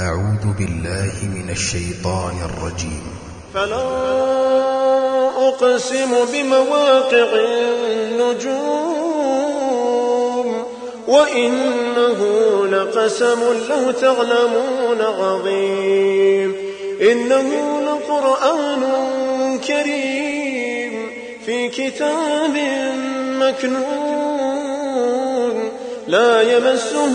أعوذ بالله من الشيطان الرجيم. فلا أقسم بمواقع النجوم وإنه لقسم لو تعلمون عظيم. إنه لقرآن كريم في كتاب مكنون لا يمسه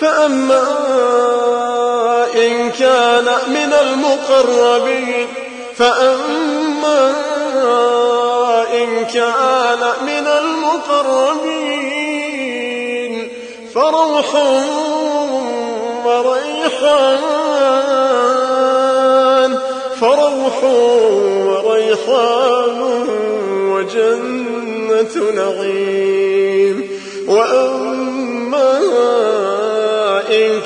فأما إن كان من المقربين فأما إن كان من المقربين فروح وريحان فروح وريحان وجنة نعيم. وأما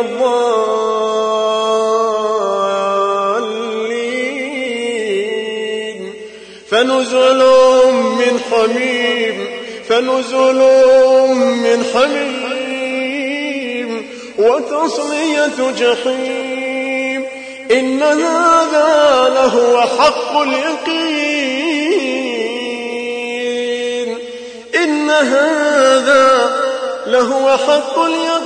الضالين. فنزل من حميم فنزل من حميم. وتصلية جحيم إن هذا لهو حق اليقين. إن هذا لهو حق اليقين.